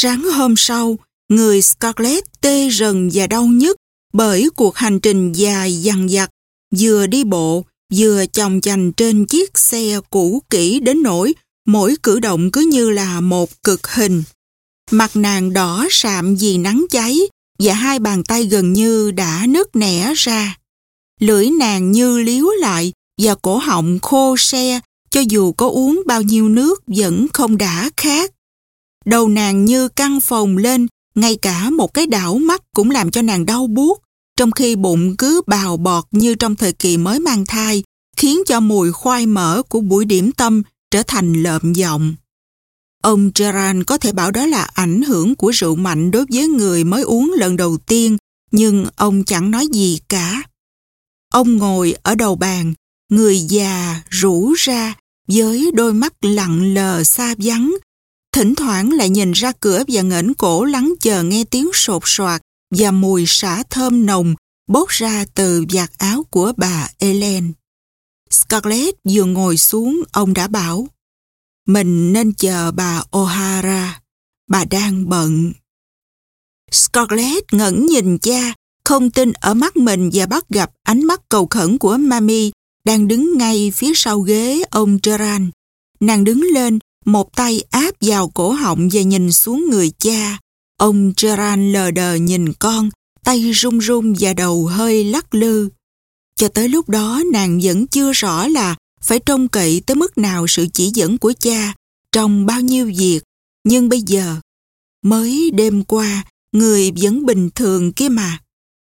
Sáng hôm sau, người Scarlett tê rần và đau nhức bởi cuộc hành trình dài dằn dặt, vừa đi bộ, vừa chồng chành trên chiếc xe cũ kỹ đến nỗi mỗi cử động cứ như là một cực hình. Mặt nàng đỏ sạm vì nắng cháy và hai bàn tay gần như đã nứt nẻ ra. Lưỡi nàng như liếu lại và cổ họng khô xe, cho dù có uống bao nhiêu nước vẫn không đã khát. Đầu nàng như căng phồng lên, ngay cả một cái đảo mắt cũng làm cho nàng đau buốt, trong khi bụng cứ bào bọt như trong thời kỳ mới mang thai, khiến cho mùi khoai mỡ của buổi điểm tâm trở thành lợm giọng. Ông Gerard có thể bảo đó là ảnh hưởng của rượu mạnh đối với người mới uống lần đầu tiên, nhưng ông chẳng nói gì cả. Ông ngồi ở đầu bàn, người già rũ ra với đôi mắt lặng lờ xa vắng, thỉnh thoảng lại nhìn ra cửa và ngẩng cổ lắng chờ nghe tiếng sột soạt và mùi xả thơm nồng bốc ra từ vạt áo của bà Ellen. Scarlett vừa ngồi xuống, ông đã bảo mình nên chờ bà O'Hara, bà đang bận. Scarlett ngẩn nhìn cha, không tin ở mắt mình và bắt gặp ánh mắt cầu khẩn của Mami đang đứng ngay phía sau ghế ông Gerard. Nàng đứng lên, một tay áp vào cổ họng và nhìn xuống người cha. Ông Gerard lờ đờ nhìn con, tay run run và đầu hơi lắc lư. Cho tới lúc đó nàng vẫn chưa rõ là phải trông cậy tới mức nào sự chỉ dẫn của cha trong bao nhiêu việc. Nhưng bây giờ, mới đêm qua, người vẫn bình thường kia mà.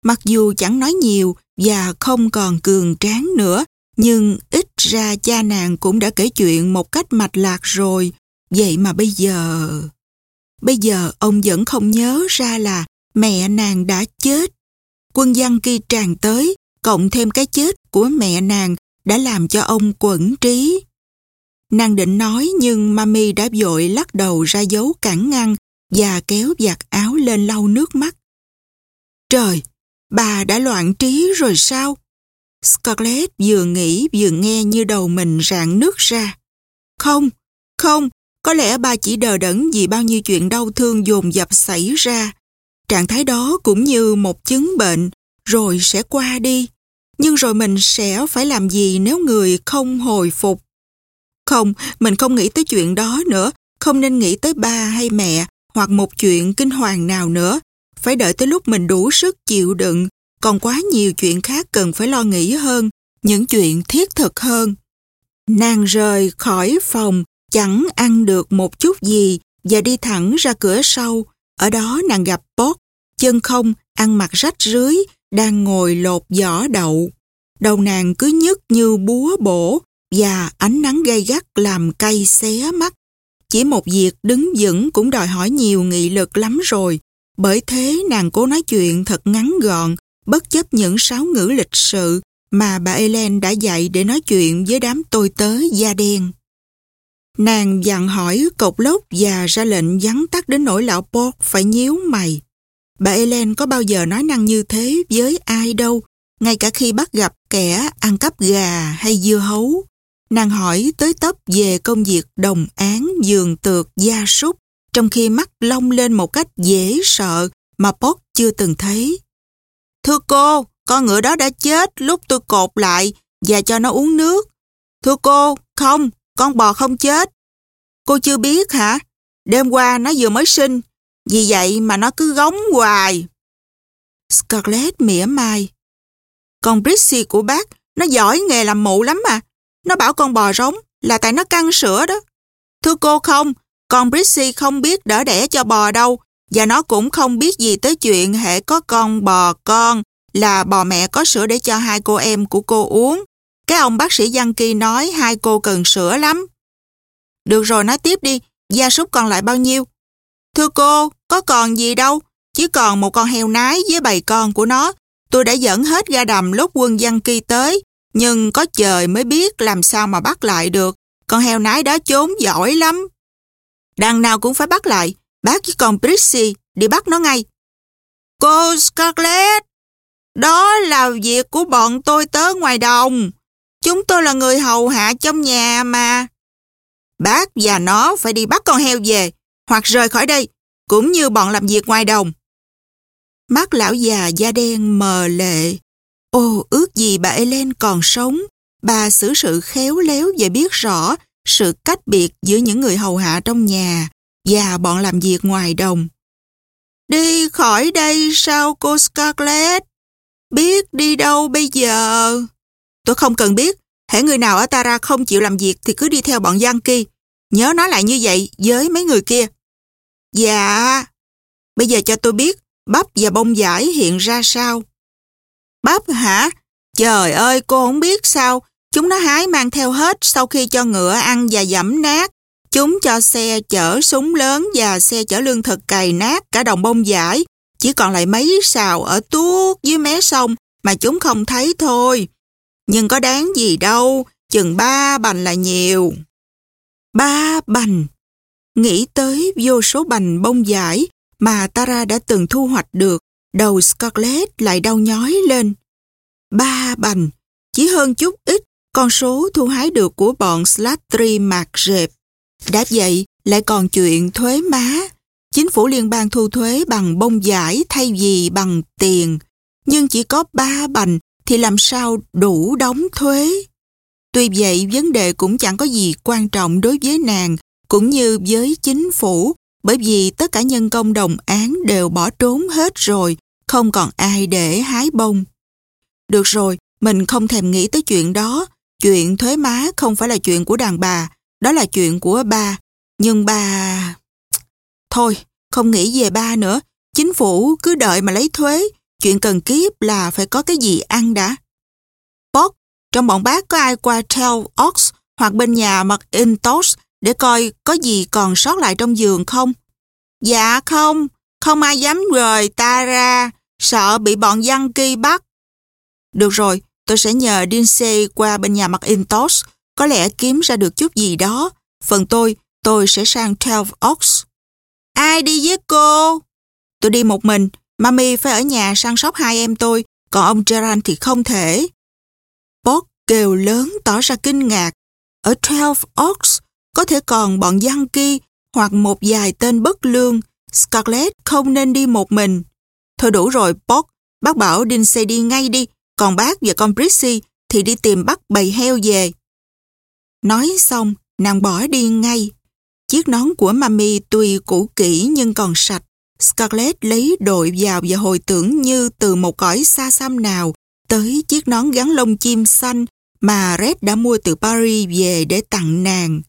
Mặc dù chẳng nói nhiều và không còn cường tráng nữa, nhưng ít ra cha nàng cũng đã kể chuyện một cách mạch lạc rồi. Vậy mà bây giờ... Bây giờ ông vẫn không nhớ ra là mẹ nàng đã chết. Quân văn khi tràn tới, cộng thêm cái chết của mẹ nàng đã làm cho ông quẩn trí. Nàng định nói nhưng Mami đã vội lắc đầu ra dấu cản ngăn và kéo giặt áo lên lau nước mắt. Trời, bà đã loạn trí rồi sao? Scarlett vừa nghĩ vừa nghe như đầu mình rạn nước ra. Không, không, có lẽ bà chỉ đờ đẫn vì bao nhiêu chuyện đau thương dồn dập xảy ra. Trạng thái đó cũng như một chứng bệnh, rồi sẽ qua đi. Nhưng rồi mình sẽ phải làm gì nếu người không hồi phục? Không, mình không nghĩ tới chuyện đó nữa. Không nên nghĩ tới ba hay mẹ hoặc một chuyện kinh hoàng nào nữa. Phải đợi tới lúc mình đủ sức chịu đựng. Còn quá nhiều chuyện khác cần phải lo nghĩ hơn. Những chuyện thiết thực hơn. Nàng rời khỏi phòng, chẳng ăn được một chút gì và đi thẳng ra cửa sau. Ở đó nàng gặp Bót, chân không, ăn mặc rách rưới, đang ngồi lột vỏ đậu. Đầu nàng cứ nhức như búa bổ và ánh nắng gay gắt làm cay xé mắt. Chỉ một việc đứng vững cũng đòi hỏi nhiều nghị lực lắm rồi. Bởi thế nàng cố nói chuyện thật ngắn gọn, bất chấp những sáo ngữ lịch sự mà bà Ellen đã dạy để nói chuyện với đám tôi tớ da đen. Nàng dặn hỏi cột lốc và ra lệnh vắn tắt đến nỗi lão Port phải nhíu mày. Bà Ellen có bao giờ nói năng như thế với ai đâu, ngay cả khi bắt gặp kẻ ăn cắp gà hay dưa hấu. Nàng hỏi tới tấp về công việc đồng án giường tược gia súc, trong khi mắt long lên một cách dễ sợ mà Pot chưa từng thấy. Thưa cô, con ngựa đó đã chết lúc tôi cột lại và cho nó uống nước. Thưa cô, không, con bò không chết. Cô chưa biết hả? Đêm qua nó vừa mới sinh, vì vậy mà nó cứ góng hoài. Scarlett mỉa mai. Con brissy của bác, nó giỏi nghề làm mụ lắm mà. Nó bảo con bò rống là tại nó căng sữa đó. Thưa cô không, con brissy không biết đỡ đẻ cho bò đâu và nó cũng không biết gì tới chuyện hệ có con bò con là bò mẹ có sữa để cho hai cô em của cô uống. Cái ông bác sĩ Giang Kỳ nói hai cô cần sữa lắm. Được rồi nói tiếp đi, gia súc còn lại bao nhiêu? Thưa cô, có còn gì đâu, chỉ còn một con heo nái với bầy con của nó. Tôi đã dẫn hết ra đầm lúc quân Giang Kỳ tới, nhưng có trời mới biết làm sao mà bắt lại được. Con heo nái đó trốn giỏi lắm. Đằng nào cũng phải bắt lại. Bác với con Prissy đi bắt nó ngay. Cô Scarlett, đó là việc của bọn tôi tớ ngoài đồng. Chúng tôi là người hầu hạ trong nhà mà. Bác và nó phải đi bắt con heo về, hoặc rời khỏi đây. cũng như bọn làm việc ngoài đồng. Mắt lão già da đen mờ lệ. Ô, ước gì bà Ellen còn sống. Bà xử sự khéo léo và biết rõ sự cách biệt giữa những người hầu hạ trong nhà và bọn làm việc ngoài đồng. Đi khỏi đây sao cô Scarlett? Biết đi đâu bây giờ? Tôi không cần biết. Hễ người nào ở Tara không chịu làm việc thì cứ đi theo bọn Yankee. Nhớ nói lại như vậy với mấy người kia. Dạ. Bây giờ cho tôi biết bắp và bông giải hiện ra sao. Bắp hả? Trời ơi, cô không biết sao. Chúng nó hái mang theo hết sau khi cho ngựa ăn và dẫm nát. Chúng cho xe chở súng lớn và xe chở lương thực cày nát cả đồng bông giải. Chỉ còn lại mấy xào ở tuốt dưới mé sông mà chúng không thấy thôi. Nhưng có đáng gì đâu, chừng ba bành là nhiều. Ba bành. Nghĩ tới vô số bành bông giải mà Tara đã từng thu hoạch được, đầu Scarlett lại đau nhói lên. Ba bành, chỉ hơn chút ít con số thu hái được của bọn Slattery mạc rệp. Đã vậy, lại còn chuyện thuế má. Chính phủ liên bang thu thuế bằng bông giải thay vì bằng tiền. Nhưng chỉ có ba bành thì làm sao đủ đóng thuế. Tuy vậy, vấn đề cũng chẳng có gì quan trọng đối với nàng, cũng như với chính phủ, bởi vì tất cả nhân công đồng án đều bỏ trốn hết rồi, không còn ai để hái bông. Được rồi, mình không thèm nghĩ tới chuyện đó. Chuyện thuế má không phải là chuyện của đàn bà, đó là chuyện của ba. Nhưng ba... Thôi, không nghĩ về ba nữa. Chính phủ cứ đợi mà lấy thuế. Chuyện cần kiếp là phải có cái gì ăn đã. Bót, trong bọn bác có ai qua Tell Ox hoặc bên nhà McIntosh để coi có gì còn sót lại trong giường không? Dạ không, không ai dám rời ta ra, sợ bị bọn dân kỳ bắt. Được rồi, tôi sẽ nhờ Dinsey qua bên nhà McIntosh, có lẽ kiếm ra được chút gì đó. Phần tôi, tôi sẽ sang Twelve Oaks. Ai đi với cô? Tôi đi một mình, Mami phải ở nhà săn sóc hai em tôi, còn ông Gerard thì không thể. Bob kêu lớn tỏ ra kinh ngạc. Ở Twelve Oaks có thể còn bọn Yankee hoặc một vài tên bất lương. Scarlett không nên đi một mình. Thôi đủ rồi, Bob. Bác bảo Dinsey đi ngay đi, còn bác và con Brissy thì đi tìm bắt bầy heo về. Nói xong, nàng bỏ đi ngay. Chiếc nón của Mami tuy cũ kỹ nhưng còn sạch. Scarlett lấy đội vào và hồi tưởng như từ một cõi xa xăm nào tới chiếc nón gắn lông chim xanh mà Red đã mua từ Paris về để tặng nàng.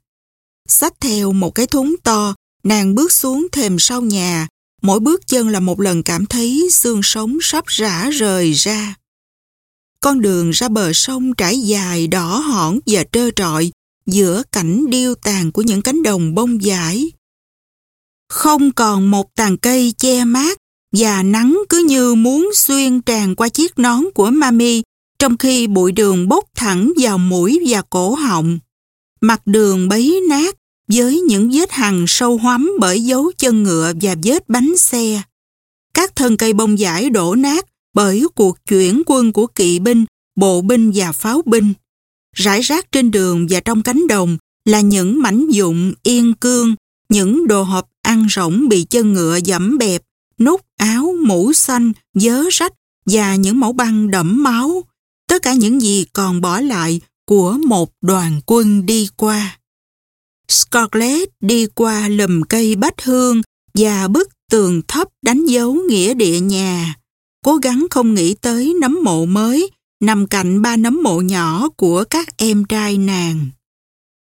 Xách theo một cái thúng to, nàng bước xuống thềm sau nhà, mỗi bước chân là một lần cảm thấy xương sống sắp rã rời ra. Con đường ra bờ sông trải dài đỏ hỏn và trơ trọi giữa cảnh điêu tàn của những cánh đồng bông giải. Không còn một tàn cây che mát và nắng cứ như muốn xuyên tràn qua chiếc nón của Mami trong khi bụi đường bốc thẳng vào mũi và cổ họng. Mặt đường bấy nát với những vết hằn sâu hoắm bởi dấu chân ngựa và vết bánh xe. Các thân cây bông giải đổ nát bởi cuộc chuyển quân của kỵ binh, bộ binh và pháo binh. Rải rác trên đường và trong cánh đồng là những mảnh dụng yên cương, những đồ hộp ăn rỗng bị chân ngựa dẫm bẹp, nút áo, mũ xanh, dớ rách và những mẫu băng đẫm máu. Tất cả những gì còn bỏ lại của một đoàn quân đi qua. Scarlett đi qua lùm cây bách hương và bức tường thấp đánh dấu nghĩa địa nhà. Cố gắng không nghĩ tới nấm mộ mới nằm cạnh ba nấm mộ nhỏ của các em trai nàng.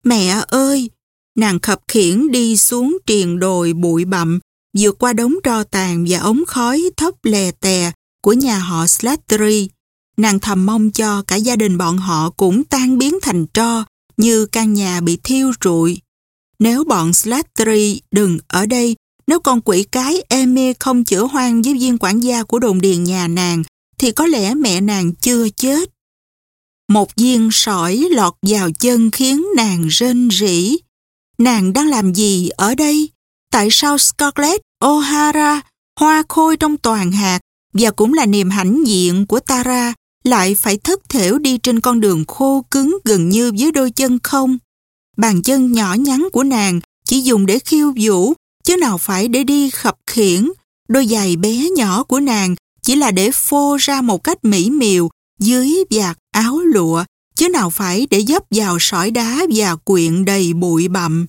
Mẹ ơi! Nàng khập khiển đi xuống triền đồi bụi bặm, vượt qua đống tro tàn và ống khói thấp lè tè của nhà họ Slattery. Nàng thầm mong cho cả gia đình bọn họ cũng tan biến thành tro như căn nhà bị thiêu rụi. Nếu bọn Slattery đừng ở đây, nếu con quỷ cái Emmy không chữa hoang với viên quản gia của đồn điền nhà nàng, thì có lẽ mẹ nàng chưa chết. Một viên sỏi lọt vào chân khiến nàng rên rỉ. Nàng đang làm gì ở đây? Tại sao Scarlett O'Hara, hoa khôi trong toàn hạt và cũng là niềm hãnh diện của Tara lại phải thất thểu đi trên con đường khô cứng gần như với đôi chân không? Bàn chân nhỏ nhắn của nàng chỉ dùng để khiêu vũ chứ nào phải để đi khập khiển. Đôi giày bé nhỏ của nàng chỉ là để phô ra một cách mỹ miều dưới vạt áo lụa, chứ nào phải để dấp vào sỏi đá và quyện đầy bụi bặm.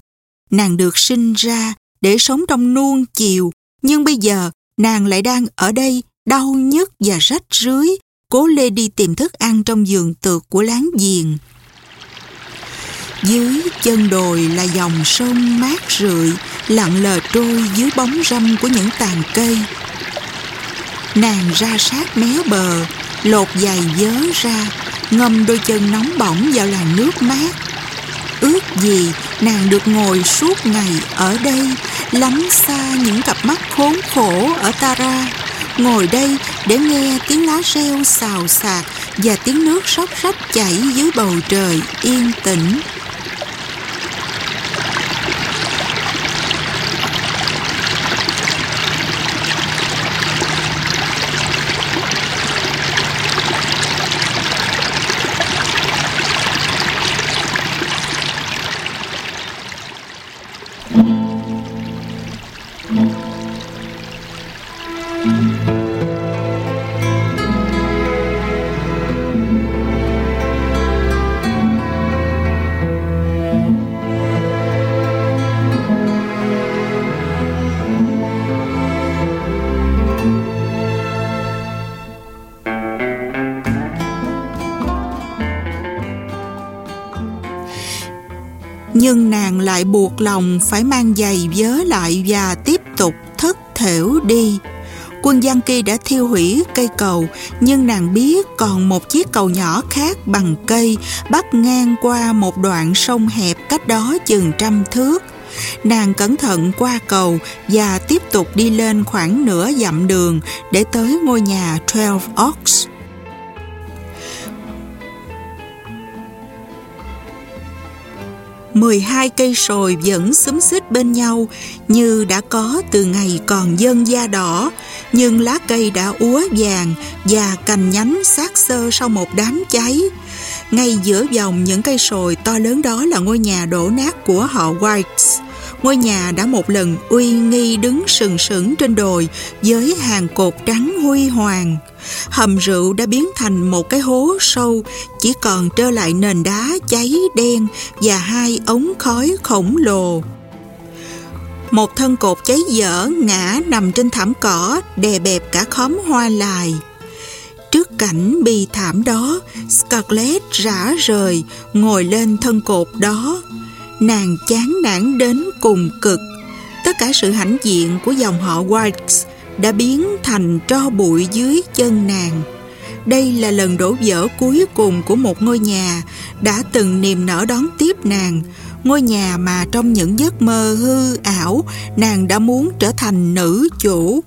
Nàng được sinh ra để sống trong nuông chiều, nhưng bây giờ nàng lại đang ở đây đau nhức và rách rưới, cố lê đi tìm thức ăn trong giường tược của láng giềng. Dưới chân đồi là dòng sông mát rượi, lặng lờ trôi dưới bóng râm của những tàn cây. Nàng ra sát mé bờ, lột giày dớ ra, ngâm đôi chân nóng bỏng vào làn nước mát. Ước gì nàng được ngồi suốt ngày ở đây, lánh xa những cặp mắt khốn khổ ở Tara. Ngồi đây để nghe tiếng lá reo xào xạc và tiếng nước sóc rách chảy dưới bầu trời yên tĩnh. Nhưng nàng lại buộc lòng phải mang giày vớ lại và tiếp tục thất thểu đi. Quân Giang Kỳ đã thiêu hủy cây cầu, nhưng nàng biết còn một chiếc cầu nhỏ khác bằng cây bắt ngang qua một đoạn sông hẹp cách đó chừng trăm thước. Nàng cẩn thận qua cầu và tiếp tục đi lên khoảng nửa dặm đường để tới ngôi nhà Twelve Oaks. 12 cây sồi vẫn xúm xích bên nhau như đã có từ ngày còn dân da đỏ, nhưng lá cây đã úa vàng và cành nhánh sát xơ sau một đám cháy. Ngay giữa dòng những cây sồi to lớn đó là ngôi nhà đổ nát của họ Whites. Ngôi nhà đã một lần uy nghi đứng sừng sững trên đồi với hàng cột trắng huy hoàng. Hầm rượu đã biến thành một cái hố sâu, chỉ còn trơ lại nền đá cháy đen và hai ống khói khổng lồ. Một thân cột cháy dở ngã nằm trên thảm cỏ, đè bẹp cả khóm hoa lại. Trước cảnh bi thảm đó, Scarlett rã rời, ngồi lên thân cột đó. Nàng chán nản đến cùng cực. Tất cả sự hãnh diện của dòng họ Whites đã biến thành tro bụi dưới chân nàng. Đây là lần đổ vỡ cuối cùng của một ngôi nhà đã từng niềm nở đón tiếp nàng. Ngôi nhà mà trong những giấc mơ hư ảo nàng đã muốn trở thành nữ chủ.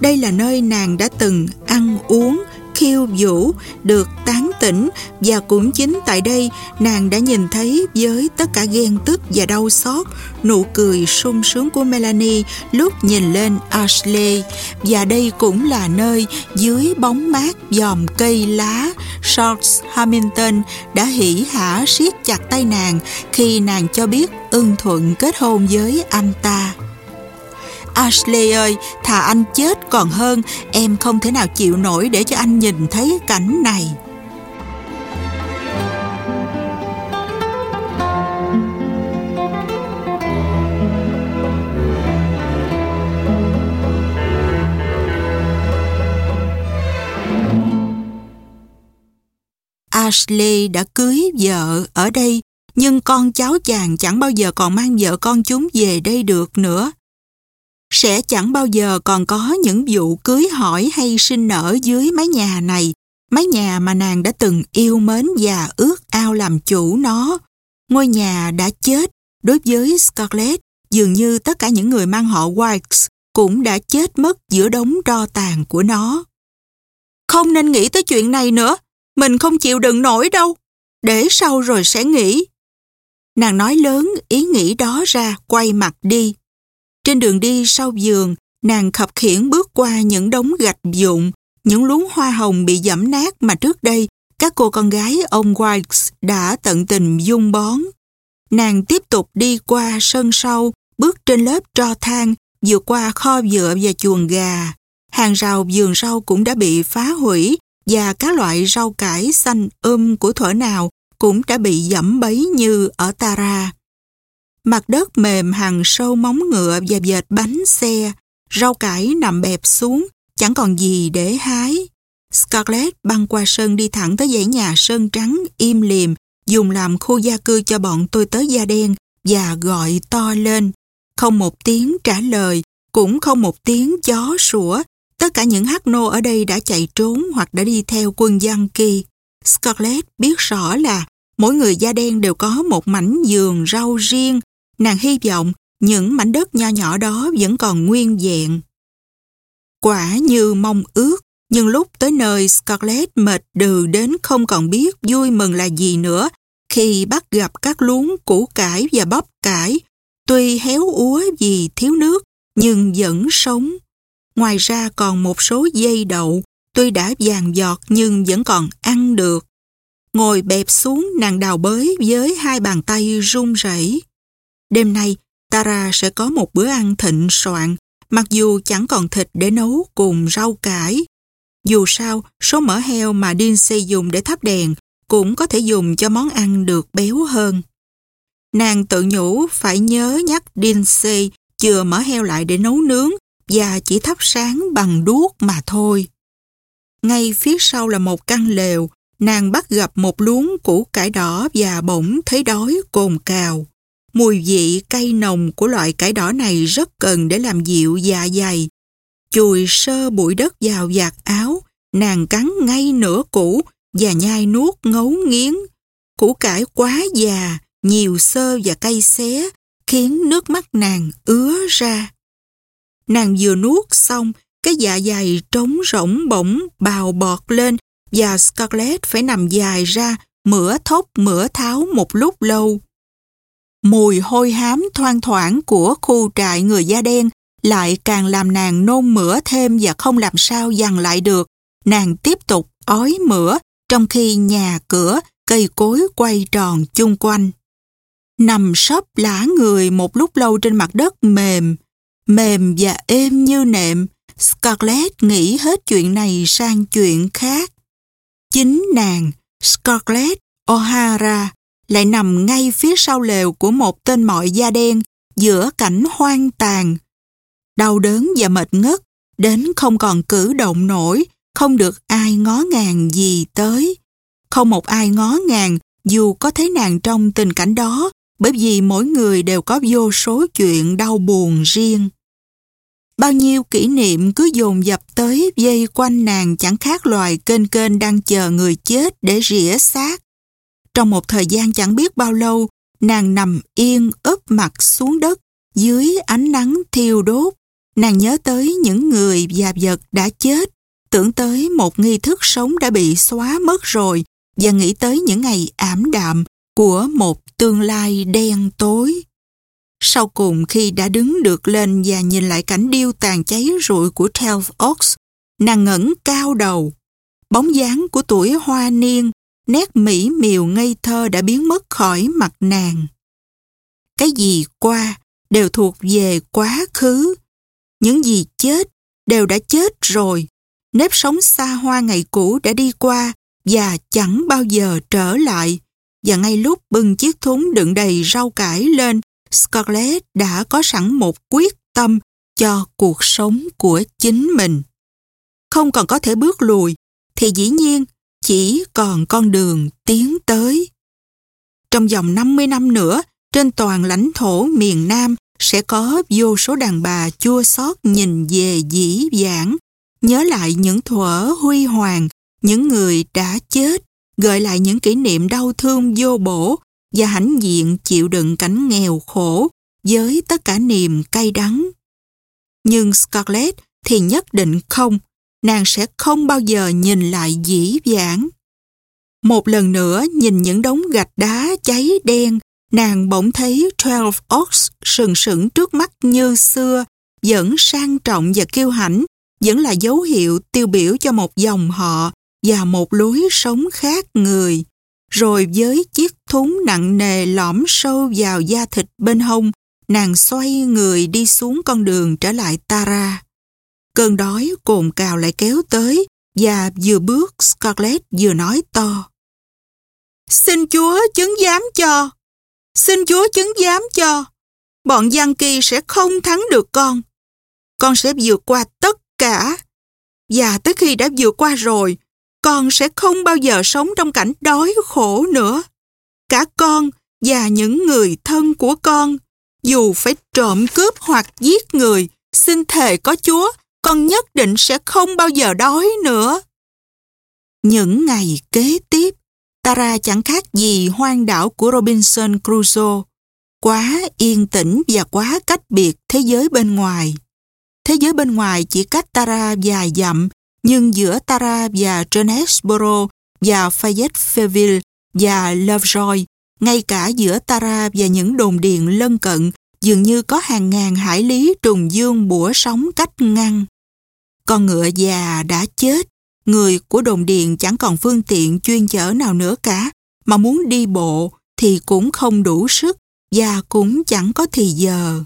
Đây là nơi nàng đã từng ăn uống, khiêu vũ, được tán tỉnh và cũng chính tại đây nàng đã nhìn thấy với tất cả ghen tức và đau xót, nụ cười sung sướng của Melanie lúc nhìn lên Ashley và đây cũng là nơi dưới bóng mát dòm cây lá Charles Hamilton đã hỉ hả siết chặt tay nàng khi nàng cho biết ưng thuận kết hôn với anh ta. Ashley ơi, thà anh chết còn hơn, em không thể nào chịu nổi để cho anh nhìn thấy cảnh này. Ashley đã cưới vợ ở đây, nhưng con cháu chàng chẳng bao giờ còn mang vợ con chúng về đây được nữa sẽ chẳng bao giờ còn có những vụ cưới hỏi hay sinh nở dưới mái nhà này, mái nhà mà nàng đã từng yêu mến và ước ao làm chủ nó. Ngôi nhà đã chết, đối với Scarlett, dường như tất cả những người mang họ White cũng đã chết mất giữa đống tro tàn của nó. Không nên nghĩ tới chuyện này nữa, mình không chịu đựng nổi đâu, để sau rồi sẽ nghĩ. Nàng nói lớn ý nghĩ đó ra, quay mặt đi. Trên đường đi sau giường, nàng khập khiển bước qua những đống gạch dụng, những luống hoa hồng bị dẫm nát mà trước đây các cô con gái ông Wilkes đã tận tình dung bón. Nàng tiếp tục đi qua sân sau, bước trên lớp tro than, vượt qua kho dựa và chuồng gà. Hàng rào vườn rau cũng đã bị phá hủy và các loại rau cải xanh um của thuở nào cũng đã bị dẫm bấy như ở Tara. Mặt đất mềm hàng sâu móng ngựa và dệt bánh xe, rau cải nằm bẹp xuống, chẳng còn gì để hái. Scarlett băng qua sân đi thẳng tới dãy nhà sơn trắng im liềm, dùng làm khu gia cư cho bọn tôi tới da đen và gọi to lên. Không một tiếng trả lời, cũng không một tiếng chó sủa. Tất cả những hắc nô ở đây đã chạy trốn hoặc đã đi theo quân dân kỳ. Scarlett biết rõ là mỗi người da đen đều có một mảnh giường rau riêng. Nàng hy vọng những mảnh đất nho nhỏ đó vẫn còn nguyên vẹn. Quả như mong ước, nhưng lúc tới nơi Scarlett mệt đừ đến không còn biết vui mừng là gì nữa khi bắt gặp các luống củ cải và bắp cải, tuy héo úa vì thiếu nước nhưng vẫn sống. Ngoài ra còn một số dây đậu, tuy đã vàng giọt nhưng vẫn còn ăn được. Ngồi bẹp xuống nàng đào bới với hai bàn tay run rẩy. Đêm nay, Tara sẽ có một bữa ăn thịnh soạn, mặc dù chẳng còn thịt để nấu cùng rau cải. Dù sao, số mỡ heo mà Dinsey dùng để thắp đèn cũng có thể dùng cho món ăn được béo hơn. Nàng tự nhủ phải nhớ nhắc Dinsey chừa mỡ heo lại để nấu nướng và chỉ thắp sáng bằng đuốc mà thôi. Ngay phía sau là một căn lều, nàng bắt gặp một luống củ cải đỏ và bỗng thấy đói cồn cào. Mùi vị cay nồng của loại cải đỏ này rất cần để làm dịu dạ dày. Chùi sơ bụi đất vào vạt áo, nàng cắn ngay nửa củ và nhai nuốt ngấu nghiến. Củ cải quá già, nhiều sơ và cay xé, khiến nước mắt nàng ứa ra. Nàng vừa nuốt xong, cái dạ dày trống rỗng bỗng bào bọt lên và Scarlett phải nằm dài ra, mửa thốc mửa tháo một lúc lâu. Mùi hôi hám thoang thoảng của khu trại người da đen lại càng làm nàng nôn mửa thêm và không làm sao dằn lại được. Nàng tiếp tục ói mửa trong khi nhà cửa, cây cối quay tròn chung quanh. Nằm sấp lã người một lúc lâu trên mặt đất mềm, mềm và êm như nệm, Scarlett nghĩ hết chuyện này sang chuyện khác. Chính nàng, Scarlett O'Hara, lại nằm ngay phía sau lều của một tên mọi da đen giữa cảnh hoang tàn. Đau đớn và mệt ngất, đến không còn cử động nổi, không được ai ngó ngàng gì tới. Không một ai ngó ngàng dù có thấy nàng trong tình cảnh đó bởi vì mỗi người đều có vô số chuyện đau buồn riêng. Bao nhiêu kỷ niệm cứ dồn dập tới dây quanh nàng chẳng khác loài kênh kênh đang chờ người chết để rỉa xác. Trong một thời gian chẳng biết bao lâu, nàng nằm yên úp mặt xuống đất dưới ánh nắng thiêu đốt. Nàng nhớ tới những người và vật đã chết, tưởng tới một nghi thức sống đã bị xóa mất rồi và nghĩ tới những ngày ảm đạm của một tương lai đen tối. Sau cùng khi đã đứng được lên và nhìn lại cảnh điêu tàn cháy rụi của Telf Ox, nàng ngẩng cao đầu. Bóng dáng của tuổi hoa niên, nét mỹ miều ngây thơ đã biến mất khỏi mặt nàng. Cái gì qua đều thuộc về quá khứ. Những gì chết đều đã chết rồi. Nếp sống xa hoa ngày cũ đã đi qua và chẳng bao giờ trở lại. Và ngay lúc bưng chiếc thúng đựng đầy rau cải lên, Scarlett đã có sẵn một quyết tâm cho cuộc sống của chính mình. Không còn có thể bước lùi, thì dĩ nhiên chỉ còn con đường tiến tới. Trong vòng 50 năm nữa, trên toàn lãnh thổ miền Nam sẽ có vô số đàn bà chua xót nhìn về dĩ vãng, nhớ lại những thuở huy hoàng, những người đã chết, gợi lại những kỷ niệm đau thương vô bổ và hãnh diện chịu đựng cảnh nghèo khổ với tất cả niềm cay đắng. Nhưng Scarlett thì nhất định không, nàng sẽ không bao giờ nhìn lại dĩ vãng. Một lần nữa nhìn những đống gạch đá cháy đen, nàng bỗng thấy Twelve Oaks sừng sững trước mắt như xưa, vẫn sang trọng và kiêu hãnh, vẫn là dấu hiệu tiêu biểu cho một dòng họ và một lối sống khác người. Rồi với chiếc thúng nặng nề lõm sâu vào da thịt bên hông, nàng xoay người đi xuống con đường trở lại Tara. Cơn đói cồn cào lại kéo tới và vừa bước Scarlett vừa nói to. Xin Chúa chứng giám cho. Xin Chúa chứng giám cho. Bọn Giang Kỳ sẽ không thắng được con. Con sẽ vượt qua tất cả. Và tới khi đã vượt qua rồi, con sẽ không bao giờ sống trong cảnh đói khổ nữa. Cả con và những người thân của con, dù phải trộm cướp hoặc giết người, xin thề có Chúa, con nhất định sẽ không bao giờ đói nữa. Những ngày kế tiếp, Tara chẳng khác gì hoang đảo của Robinson Crusoe, quá yên tĩnh và quá cách biệt thế giới bên ngoài. Thế giới bên ngoài chỉ cách Tara vài dặm, nhưng giữa Tara và Jonesboro và Fayetteville và Lovejoy, ngay cả giữa Tara và những đồn điện lân cận, dường như có hàng ngàn hải lý trùng dương bủa sóng cách ngăn. Con ngựa già đã chết, người của đồn điện chẳng còn phương tiện chuyên chở nào nữa cả, mà muốn đi bộ thì cũng không đủ sức và cũng chẳng có thì giờ.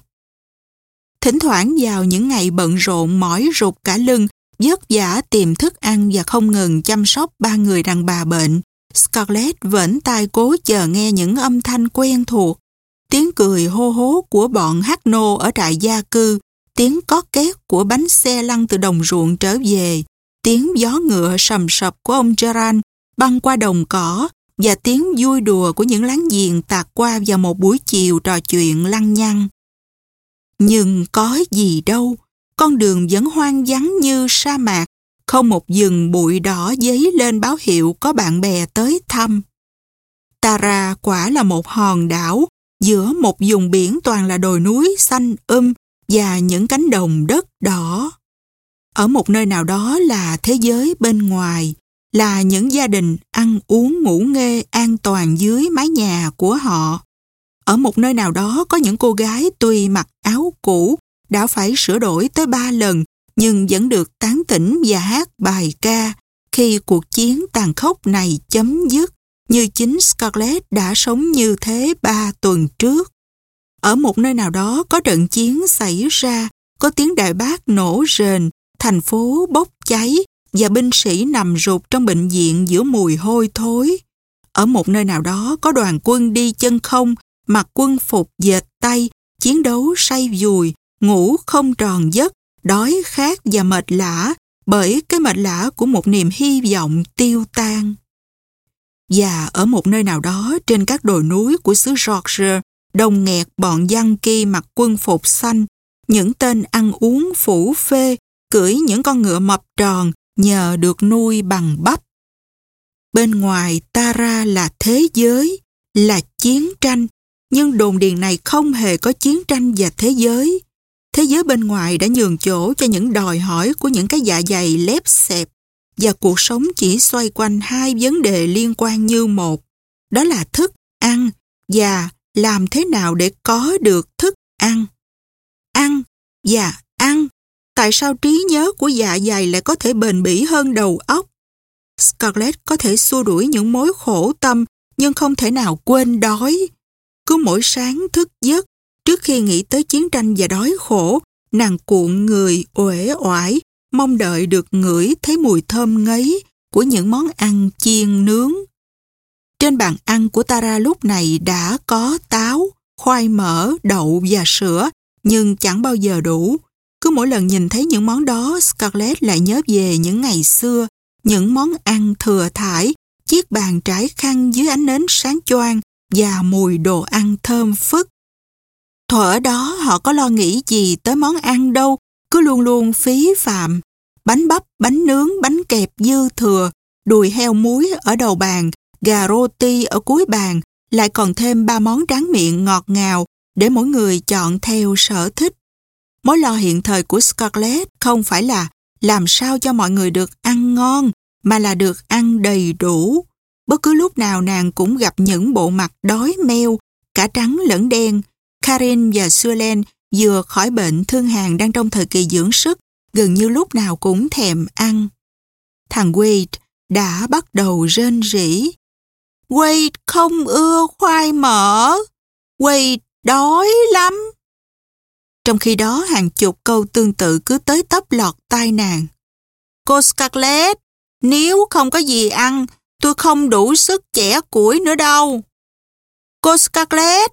Thỉnh thoảng vào những ngày bận rộn mỏi rụt cả lưng, vất vả tìm thức ăn và không ngừng chăm sóc ba người đàn bà bệnh, Scarlett vẫn tai cố chờ nghe những âm thanh quen thuộc. Tiếng cười hô hố của bọn hát nô ở trại gia cư, tiếng có két của bánh xe lăn từ đồng ruộng trở về, tiếng gió ngựa sầm sập của ông Gerard băng qua đồng cỏ và tiếng vui đùa của những láng giềng tạt qua vào một buổi chiều trò chuyện lăng nhăng. Nhưng có gì đâu, con đường vẫn hoang vắng như sa mạc, không một rừng bụi đỏ giấy lên báo hiệu có bạn bè tới thăm. Tara quả là một hòn đảo, giữa một vùng biển toàn là đồi núi xanh um và những cánh đồng đất đỏ. Ở một nơi nào đó là thế giới bên ngoài, là những gia đình ăn uống ngủ nghê an toàn dưới mái nhà của họ. Ở một nơi nào đó có những cô gái tuy mặc áo cũ đã phải sửa đổi tới ba lần nhưng vẫn được tán tỉnh và hát bài ca khi cuộc chiến tàn khốc này chấm dứt như chính Scarlett đã sống như thế ba tuần trước. Ở một nơi nào đó có trận chiến xảy ra, có tiếng đại bác nổ rền, thành phố bốc cháy và binh sĩ nằm rụt trong bệnh viện giữa mùi hôi thối. Ở một nơi nào đó có đoàn quân đi chân không, mặc quân phục dệt tay, chiến đấu say dùi, ngủ không tròn giấc, đói khát và mệt lã bởi cái mệt lã của một niềm hy vọng tiêu tan. Và ở một nơi nào đó trên các đồi núi của xứ Georgia, đồng nghẹt bọn dân kia mặc quân phục xanh, những tên ăn uống phủ phê, cưỡi những con ngựa mập tròn nhờ được nuôi bằng bắp. Bên ngoài Tara là thế giới, là chiến tranh, nhưng đồn điền này không hề có chiến tranh và thế giới. Thế giới bên ngoài đã nhường chỗ cho những đòi hỏi của những cái dạ dày lép xẹp và cuộc sống chỉ xoay quanh hai vấn đề liên quan như một. Đó là thức ăn và làm thế nào để có được thức ăn. Ăn và ăn. Tại sao trí nhớ của dạ dày lại có thể bền bỉ hơn đầu óc? Scarlett có thể xua đuổi những mối khổ tâm nhưng không thể nào quên đói. Cứ mỗi sáng thức giấc, trước khi nghĩ tới chiến tranh và đói khổ, nàng cuộn người uể oải, mong đợi được ngửi thấy mùi thơm ngấy của những món ăn chiên nướng. Trên bàn ăn của Tara lúc này đã có táo, khoai mỡ, đậu và sữa, nhưng chẳng bao giờ đủ. Cứ mỗi lần nhìn thấy những món đó, Scarlett lại nhớ về những ngày xưa, những món ăn thừa thải, chiếc bàn trải khăn dưới ánh nến sáng choang và mùi đồ ăn thơm phức. Thuở đó họ có lo nghĩ gì tới món ăn đâu, cứ luôn luôn phí phạm. Bánh bắp, bánh nướng, bánh kẹp dư thừa, đùi heo muối ở đầu bàn, gà roti ở cuối bàn, lại còn thêm ba món tráng miệng ngọt ngào để mỗi người chọn theo sở thích. Mối lo hiện thời của Scarlett không phải là làm sao cho mọi người được ăn ngon, mà là được ăn đầy đủ. Bất cứ lúc nào nàng cũng gặp những bộ mặt đói meo, cả trắng lẫn đen. Karin và Suelen vừa khỏi bệnh thương hàn đang trong thời kỳ dưỡng sức, gần như lúc nào cũng thèm ăn. Thằng Wade đã bắt đầu rên rỉ. Wade không ưa khoai mỡ. Wade đói lắm. Trong khi đó hàng chục câu tương tự cứ tới tấp lọt tai nàng. Cô Scarlett, nếu không có gì ăn, tôi không đủ sức chẻ củi nữa đâu. Cô Scarlett,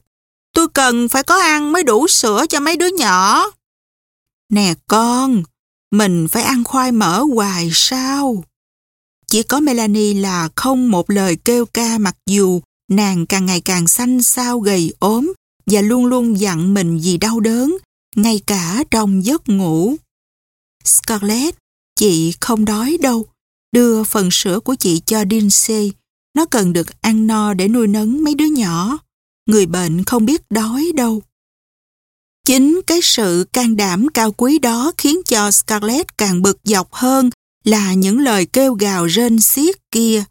tôi cần phải có ăn mới đủ sữa cho mấy đứa nhỏ. Nè con, mình phải ăn khoai mỡ hoài sao? Chỉ có Melanie là không một lời kêu ca mặc dù nàng càng ngày càng xanh xao gầy ốm và luôn luôn dặn mình vì đau đớn, ngay cả trong giấc ngủ. Scarlett, chị không đói đâu. Đưa phần sữa của chị cho Dinsey. Nó cần được ăn no để nuôi nấng mấy đứa nhỏ. Người bệnh không biết đói đâu. Chính cái sự can đảm cao quý đó khiến cho Scarlett càng bực dọc hơn là những lời kêu gào rên xiết kia.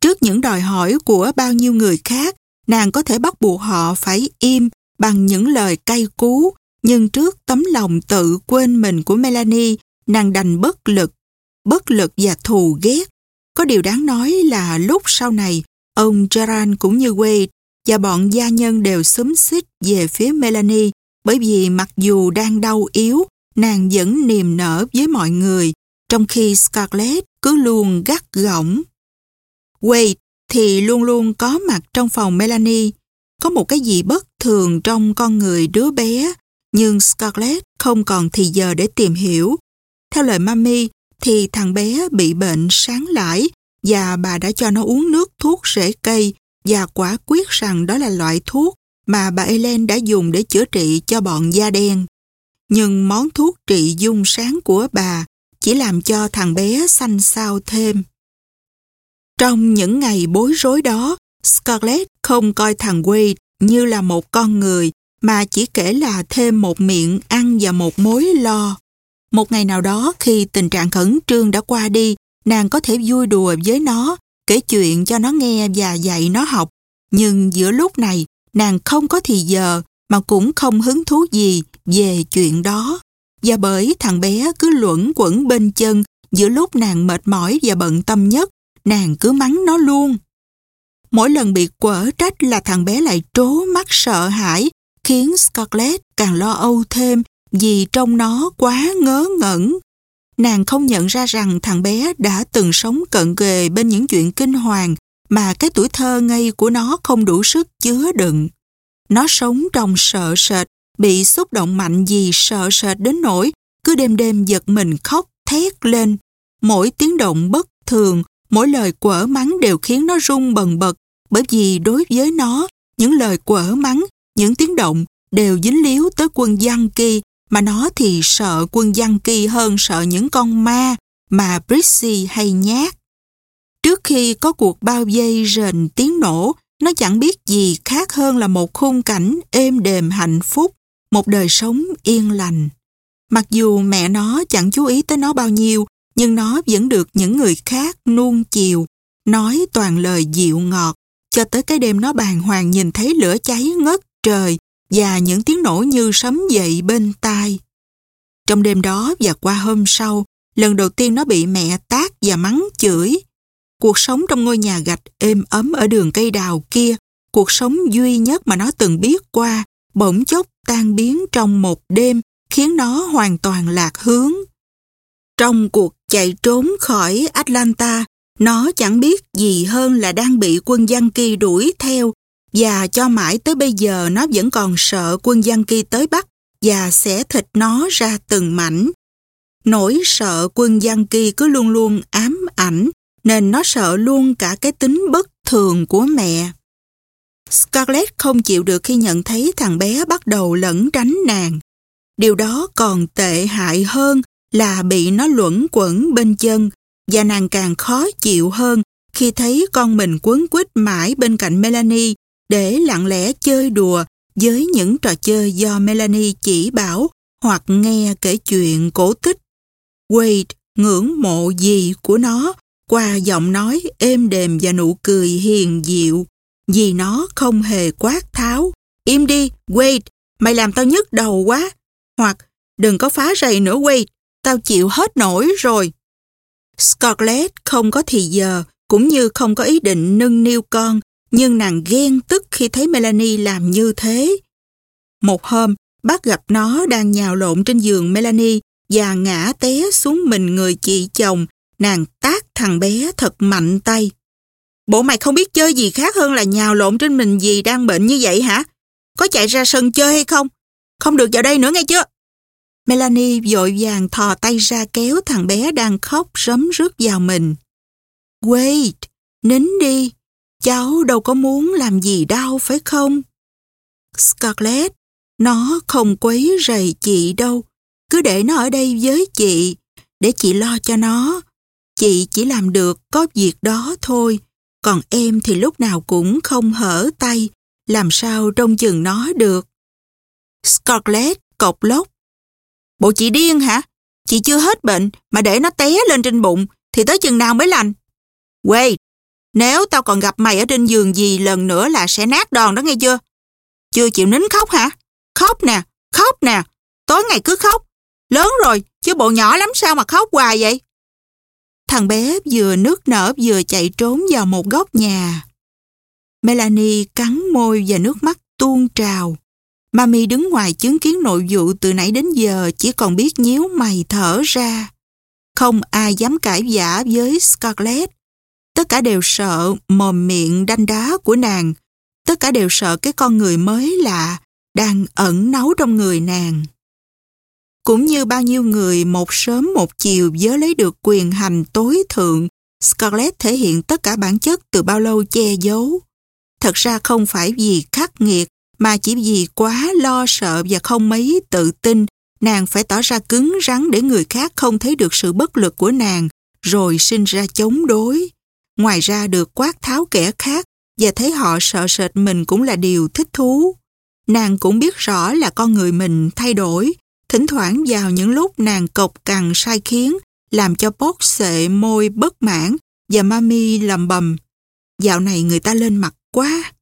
Trước những đòi hỏi của bao nhiêu người khác, nàng có thể bắt buộc họ phải im bằng những lời cay cú, nhưng trước tấm lòng tự quên mình của Melanie, nàng đành bất lực, bất lực và thù ghét. Có điều đáng nói là lúc sau này, ông Gerard cũng như Wade và bọn gia nhân đều xúm xích về phía Melanie bởi vì mặc dù đang đau yếu, nàng vẫn niềm nở với mọi người, trong khi Scarlett cứ luôn gắt gỏng. Wade thì luôn luôn có mặt trong phòng Melanie. Có một cái gì bất thường trong con người đứa bé, nhưng Scarlett không còn thì giờ để tìm hiểu. Theo lời mami, thì thằng bé bị bệnh sáng lãi và bà đã cho nó uống nước thuốc rễ cây và quả quyết rằng đó là loại thuốc mà bà Ellen đã dùng để chữa trị cho bọn da đen. Nhưng món thuốc trị dung sáng của bà chỉ làm cho thằng bé xanh xao thêm. Trong những ngày bối rối đó, Scarlett không coi thằng Wade như là một con người mà chỉ kể là thêm một miệng ăn và một mối lo. Một ngày nào đó khi tình trạng khẩn trương đã qua đi, nàng có thể vui đùa với nó, kể chuyện cho nó nghe và dạy nó học. Nhưng giữa lúc này, nàng không có thì giờ mà cũng không hứng thú gì về chuyện đó. Và bởi thằng bé cứ luẩn quẩn bên chân giữa lúc nàng mệt mỏi và bận tâm nhất, nàng cứ mắng nó luôn. Mỗi lần bị quở trách là thằng bé lại trố mắt sợ hãi, khiến Scarlett càng lo âu thêm vì trong nó quá ngớ ngẩn. Nàng không nhận ra rằng thằng bé đã từng sống cận kề bên những chuyện kinh hoàng mà cái tuổi thơ ngây của nó không đủ sức chứa đựng. Nó sống trong sợ sệt, bị xúc động mạnh gì sợ sệt đến nỗi cứ đêm đêm giật mình khóc thét lên. Mỗi tiếng động bất thường, mỗi lời quở mắng đều khiến nó rung bần bật bởi vì đối với nó, những lời quở mắng, những tiếng động đều dính líu tới quân Giang Kỳ mà nó thì sợ quân Giang Kỳ hơn sợ những con ma mà Brissy hay nhát. Trước khi có cuộc bao dây rền tiếng nổ, nó chẳng biết gì khác hơn là một khung cảnh êm đềm hạnh phúc, một đời sống yên lành. Mặc dù mẹ nó chẳng chú ý tới nó bao nhiêu, nhưng nó vẫn được những người khác nuông chiều, nói toàn lời dịu ngọt, cho tới cái đêm nó bàng hoàng nhìn thấy lửa cháy ngất trời và những tiếng nổ như sấm dậy bên tai. Trong đêm đó và qua hôm sau, lần đầu tiên nó bị mẹ tác và mắng chửi. Cuộc sống trong ngôi nhà gạch êm ấm ở đường cây đào kia, cuộc sống duy nhất mà nó từng biết qua, bỗng chốc tan biến trong một đêm, khiến nó hoàn toàn lạc hướng. Trong cuộc chạy trốn khỏi Atlanta, nó chẳng biết gì hơn là đang bị quân Giang Kỳ đuổi theo và cho mãi tới bây giờ nó vẫn còn sợ quân Giang Kỳ tới bắt và sẽ thịt nó ra từng mảnh. Nỗi sợ quân Giang Kỳ cứ luôn luôn ám ảnh nên nó sợ luôn cả cái tính bất thường của mẹ. Scarlett không chịu được khi nhận thấy thằng bé bắt đầu lẫn tránh nàng. Điều đó còn tệ hại hơn là bị nó luẩn quẩn bên chân, và nàng càng khó chịu hơn khi thấy con mình quấn quýt mãi bên cạnh Melanie để lặng lẽ chơi đùa với những trò chơi do Melanie chỉ bảo hoặc nghe kể chuyện cổ tích. Wade ngưỡng mộ gì của nó qua giọng nói êm đềm và nụ cười hiền dịu vì nó không hề quát tháo. Im đi, Wade, mày làm tao nhức đầu quá. Hoặc đừng có phá rầy nữa Wade, tao chịu hết nổi rồi. Scarlett không có thì giờ, cũng như không có ý định nâng niu con, nhưng nàng ghen tức khi thấy Melanie làm như thế. Một hôm, bắt gặp nó đang nhào lộn trên giường Melanie và ngã té xuống mình người chị chồng, nàng tác thằng bé thật mạnh tay. Bộ mày không biết chơi gì khác hơn là nhào lộn trên mình gì đang bệnh như vậy hả? Có chạy ra sân chơi hay không? Không được vào đây nữa nghe chưa? Melanie vội vàng thò tay ra kéo thằng bé đang khóc rấm rứt vào mình. Wait, nín đi, cháu đâu có muốn làm gì đâu phải không? Scarlett, nó không quấy rầy chị đâu, cứ để nó ở đây với chị, để chị lo cho nó. Chị chỉ làm được có việc đó thôi, còn em thì lúc nào cũng không hở tay, làm sao trông chừng nó được. Scarlett cộc lốc. Bộ chị điên hả? Chị chưa hết bệnh mà để nó té lên trên bụng thì tới chừng nào mới lành? Wait, nếu tao còn gặp mày ở trên giường gì lần nữa là sẽ nát đòn đó nghe chưa? Chưa chịu nín khóc hả? Khóc nè, khóc nè, tối ngày cứ khóc. Lớn rồi, chứ bộ nhỏ lắm sao mà khóc hoài vậy? Thằng bé vừa nước nở vừa chạy trốn vào một góc nhà. Melanie cắn môi và nước mắt tuôn trào. Mami đứng ngoài chứng kiến nội vụ từ nãy đến giờ, chỉ còn biết nhíu mày thở ra. Không ai dám cãi giả với Scarlett. Tất cả đều sợ mồm miệng đanh đá của nàng. Tất cả đều sợ cái con người mới lạ đang ẩn náu trong người nàng. Cũng như bao nhiêu người một sớm một chiều dớ lấy được quyền hành tối thượng, Scarlett thể hiện tất cả bản chất từ bao lâu che giấu. Thật ra không phải vì khắc nghiệt, mà chỉ vì quá lo sợ và không mấy tự tin, nàng phải tỏ ra cứng rắn để người khác không thấy được sự bất lực của nàng, rồi sinh ra chống đối. Ngoài ra được quát tháo kẻ khác và thấy họ sợ sệt mình cũng là điều thích thú. Nàng cũng biết rõ là con người mình thay đổi, thỉnh thoảng vào những lúc nàng cộc cằn sai khiến, làm cho bót sệ môi bất mãn và mami lầm bầm. Dạo này người ta lên mặt quá.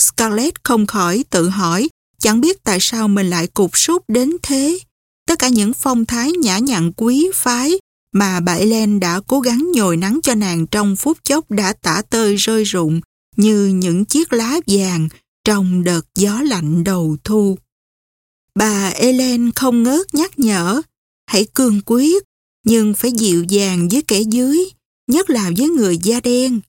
Scarlett không khỏi tự hỏi chẳng biết tại sao mình lại cục sút đến thế. Tất cả những phong thái nhã nhặn quý phái mà bà Ellen đã cố gắng nhồi nắng cho nàng trong phút chốc đã tả tơi rơi rụng như những chiếc lá vàng trong đợt gió lạnh đầu thu. Bà Ellen không ngớt nhắc nhở, hãy cương quyết, nhưng phải dịu dàng với kẻ dưới, nhất là với người da đen.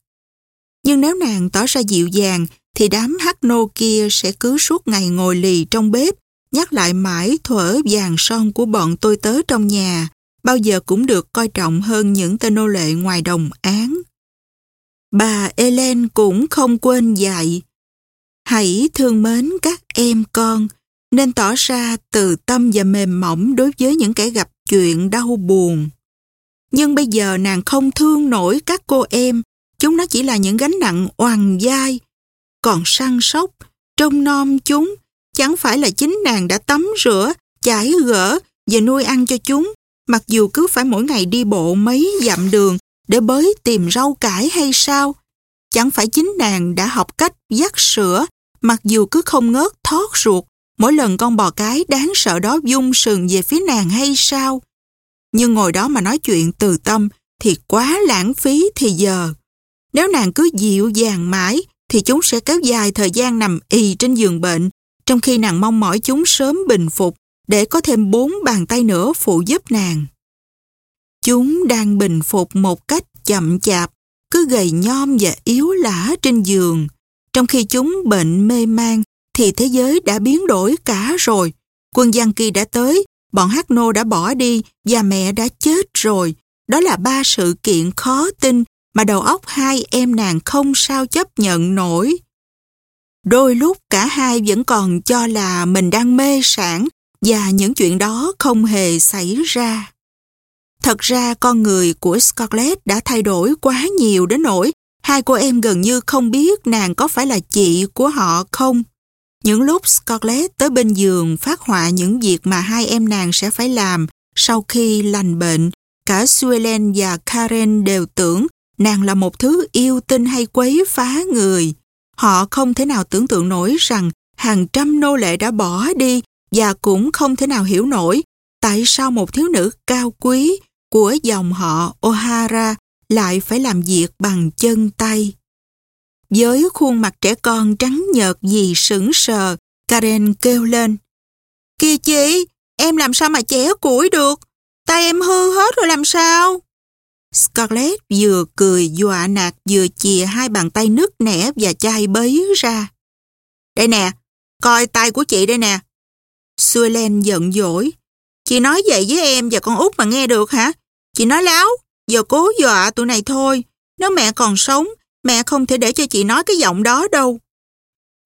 Nhưng nếu nàng tỏ ra dịu dàng, thì đám hắc nô kia sẽ cứ suốt ngày ngồi lì trong bếp, nhắc lại mãi thuở vàng son của bọn tôi tớ trong nhà, bao giờ cũng được coi trọng hơn những tên nô lệ ngoài đồng án. Bà Ellen cũng không quên dạy, hãy thương mến các em con, nên tỏ ra từ tâm và mềm mỏng đối với những kẻ gặp chuyện đau buồn. Nhưng bây giờ nàng không thương nổi các cô em, chúng nó chỉ là những gánh nặng oằn dai. Còn săn sóc, trông nom chúng, chẳng phải là chính nàng đã tắm rửa, chải gỡ và nuôi ăn cho chúng, mặc dù cứ phải mỗi ngày đi bộ mấy dặm đường để bới tìm rau cải hay sao. Chẳng phải chính nàng đã học cách dắt sữa, mặc dù cứ không ngớt thót ruột Mỗi lần con bò cái đáng sợ đó dung sừng về phía nàng hay sao? Nhưng ngồi đó mà nói chuyện từ tâm thì quá lãng phí thì giờ. Nếu nàng cứ dịu dàng mãi thì chúng sẽ kéo dài thời gian nằm y trên giường bệnh trong khi nàng mong mỏi chúng sớm bình phục để có thêm bốn bàn tay nữa phụ giúp nàng. Chúng đang bình phục một cách chậm chạp, cứ gầy nhom và yếu lả trên giường, trong khi chúng bệnh mê man thì thế giới đã biến đổi cả rồi. Quân Giang Kỳ đã tới, bọn Hát Nô đã bỏ đi và mẹ đã chết rồi. Đó là ba sự kiện khó tin mà đầu óc hai em nàng không sao chấp nhận nổi. Đôi lúc cả hai vẫn còn cho là mình đang mê sản và những chuyện đó không hề xảy ra. Thật ra con người của Scarlett đã thay đổi quá nhiều đến nỗi hai cô em gần như không biết nàng có phải là chị của họ không. Những lúc Scarlett tới bên giường phát họa những việc mà hai em nàng sẽ phải làm sau khi lành bệnh, cả Suelen và Karen đều tưởng nàng là một thứ yêu tinh hay quấy phá người. Họ không thể nào tưởng tượng nổi rằng hàng trăm nô lệ đã bỏ đi và cũng không thể nào hiểu nổi tại sao một thiếu nữ cao quý của dòng họ O'Hara lại phải làm việc bằng chân tay. Với khuôn mặt trẻ con trắng nhợt vì sững sờ, Karen kêu lên. Kìa chị, em làm sao mà chẻ củi được? Tay em hư hết rồi làm sao? Scarlett vừa cười dọa nạt vừa chìa hai bàn tay nứt nẻ và chai bấy ra. Đây nè, coi tay của chị đây nè. Suelen giận dỗi. Chị nói vậy với em và con út mà nghe được hả? Chị nói láo, giờ cố dọa tụi này thôi. Nếu mẹ còn sống, mẹ không thể để cho chị nói cái giọng đó đâu.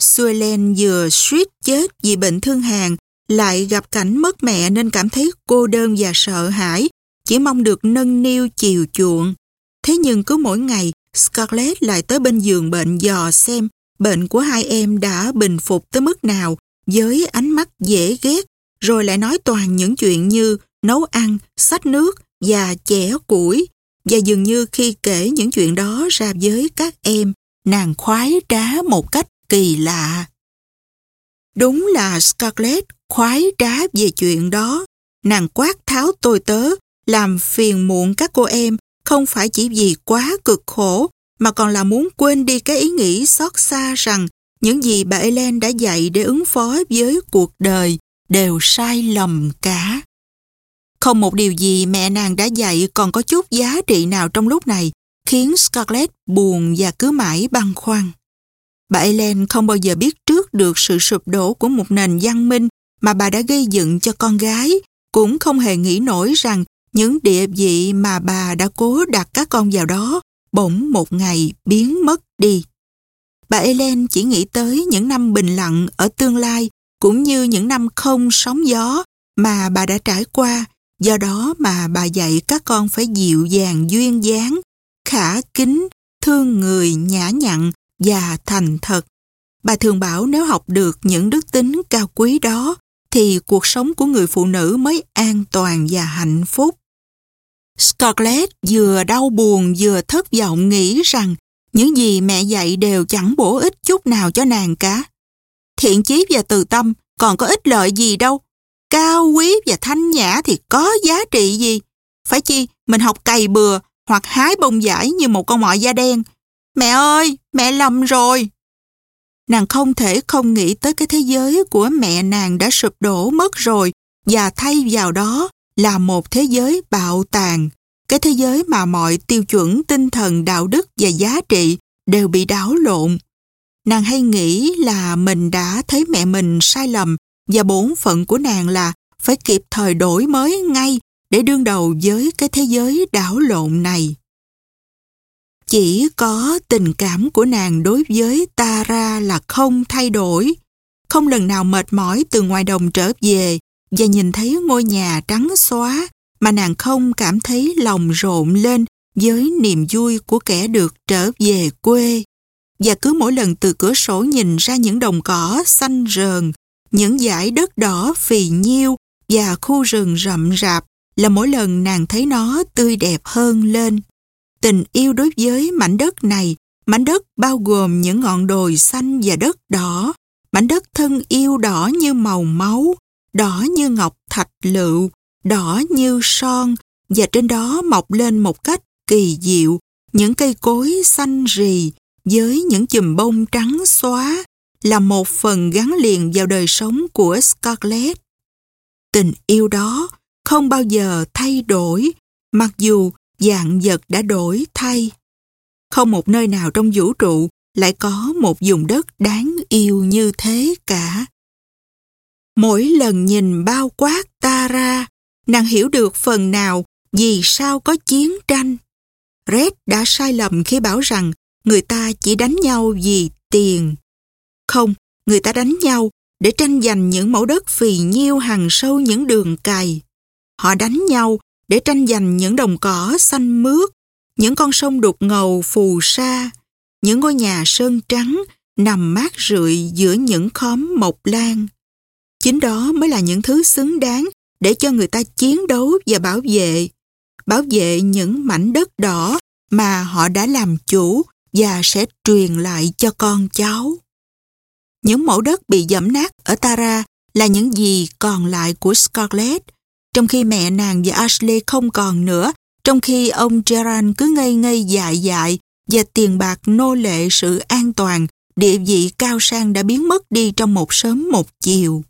Suelen vừa suýt chết vì bệnh thương hàn, lại gặp cảnh mất mẹ nên cảm thấy cô đơn và sợ hãi, chỉ mong được nâng niu chiều chuộng. Thế nhưng cứ mỗi ngày, Scarlett lại tới bên giường bệnh dò xem bệnh của hai em đã bình phục tới mức nào với ánh mắt dễ ghét, rồi lại nói toàn những chuyện như nấu ăn, xách nước và chẻ củi. Và dường như khi kể những chuyện đó ra với các em, nàng khoái trá một cách kỳ lạ. Đúng là Scarlett khoái trá về chuyện đó. Nàng quát tháo tôi tớ, làm phiền muộn các cô em, không phải chỉ vì quá cực khổ, mà còn là muốn quên đi cái ý nghĩ xót xa rằng những gì bà Ellen đã dạy để ứng phó với cuộc đời đều sai lầm cả. Không một điều gì mẹ nàng đã dạy còn có chút giá trị nào trong lúc này khiến Scarlett buồn và cứ mãi băn khoăn. Bà Ellen không bao giờ biết trước được sự sụp đổ của một nền văn minh mà bà đã gây dựng cho con gái, cũng không hề nghĩ nổi rằng những địa vị mà bà đã cố đặt các con vào đó bỗng một ngày biến mất đi. Bà Ellen chỉ nghĩ tới những năm bình lặng ở tương lai cũng như những năm không sóng gió mà bà đã trải qua, do đó mà bà dạy các con phải dịu dàng duyên dáng, khả kính, thương người nhã nhặn và thành thật. Bà thường bảo nếu học được những đức tính cao quý đó thì cuộc sống của người phụ nữ mới an toàn và hạnh phúc. Scarlett vừa đau buồn vừa thất vọng nghĩ rằng những gì mẹ dạy đều chẳng bổ ích chút nào cho nàng cả. Thiện chí và từ tâm còn có ích lợi gì đâu. Cao quý và thanh nhã thì có giá trị gì. Phải chi mình học cày bừa hoặc hái bông giải như một con mọ da đen. Mẹ ơi, mẹ lầm rồi. Nàng không thể không nghĩ tới cái thế giới của mẹ nàng đã sụp đổ mất rồi và thay vào đó là một thế giới bạo tàn. Cái thế giới mà mọi tiêu chuẩn tinh thần đạo đức và giá trị đều bị đảo lộn. Nàng hay nghĩ là mình đã thấy mẹ mình sai lầm và bổn phận của nàng là phải kịp thời đổi mới ngay để đương đầu với cái thế giới đảo lộn này. Chỉ có tình cảm của nàng đối với Tara là không thay đổi. Không lần nào mệt mỏi từ ngoài đồng trở về và nhìn thấy ngôi nhà trắng xóa mà nàng không cảm thấy lòng rộn lên với niềm vui của kẻ được trở về quê. Và cứ mỗi lần từ cửa sổ nhìn ra những đồng cỏ xanh rờn, những dải đất đỏ phì nhiêu và khu rừng rậm rạp là mỗi lần nàng thấy nó tươi đẹp hơn lên. Tình yêu đối với mảnh đất này, mảnh đất bao gồm những ngọn đồi xanh và đất đỏ, mảnh đất thân yêu đỏ như màu máu, đỏ như ngọc thạch lựu, đỏ như son và trên đó mọc lên một cách kỳ diệu những cây cối xanh rì với những chùm bông trắng xóa là một phần gắn liền vào đời sống của Scarlett. Tình yêu đó không bao giờ thay đổi mặc dù dạng vật đã đổi thay. Không một nơi nào trong vũ trụ lại có một vùng đất đáng yêu như thế cả. Mỗi lần nhìn bao quát ta ra, nàng hiểu được phần nào vì sao có chiến tranh. Red đã sai lầm khi bảo rằng người ta chỉ đánh nhau vì tiền. Không, người ta đánh nhau để tranh giành những mẫu đất phì nhiêu hàng sâu những đường cày. Họ đánh nhau để tranh giành những đồng cỏ xanh mướt, những con sông đục ngầu phù sa, những ngôi nhà sơn trắng nằm mát rượi giữa những khóm mộc lan. Chính đó mới là những thứ xứng đáng để cho người ta chiến đấu và bảo vệ. Bảo vệ những mảnh đất đỏ mà họ đã làm chủ và sẽ truyền lại cho con cháu. Những mẫu đất bị dẫm nát ở Tara là những gì còn lại của Scarlett, trong khi mẹ nàng và Ashley không còn nữa, trong khi ông Gerard cứ ngây ngây dại dại và tiền bạc nô lệ sự an toàn, địa vị cao sang đã biến mất đi trong một sớm một chiều.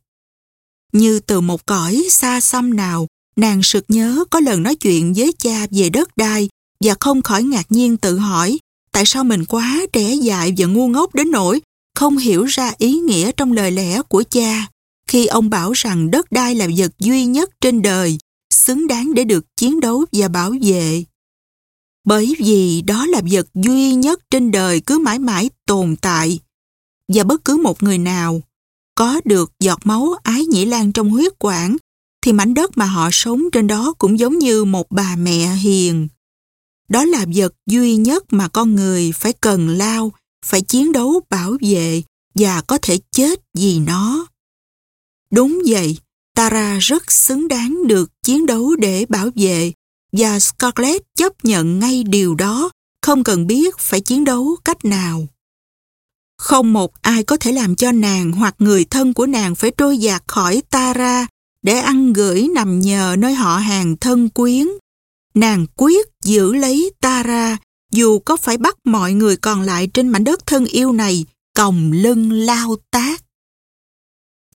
Như từ một cõi xa xăm nào, nàng sực nhớ có lần nói chuyện với cha về đất đai và không khỏi ngạc nhiên tự hỏi tại sao mình quá trẻ dại và ngu ngốc đến nỗi không hiểu ra ý nghĩa trong lời lẽ của cha khi ông bảo rằng đất đai là vật duy nhất trên đời xứng đáng để được chiến đấu và bảo vệ. Bởi vì đó là vật duy nhất trên đời cứ mãi mãi tồn tại và bất cứ một người nào có được giọt máu ái nhĩ lan trong huyết quản thì mảnh đất mà họ sống trên đó cũng giống như một bà mẹ hiền. Đó là vật duy nhất mà con người phải cần lao, phải chiến đấu bảo vệ và có thể chết vì nó. Đúng vậy, Tara rất xứng đáng được chiến đấu để bảo vệ và Scarlett chấp nhận ngay điều đó, không cần biết phải chiến đấu cách nào. Không một ai có thể làm cho nàng hoặc người thân của nàng phải trôi dạt khỏi Tara để ăn gửi nằm nhờ nơi họ hàng thân quyến. Nàng quyết giữ lấy Tara dù có phải bắt mọi người còn lại trên mảnh đất thân yêu này, còng lưng lao tác.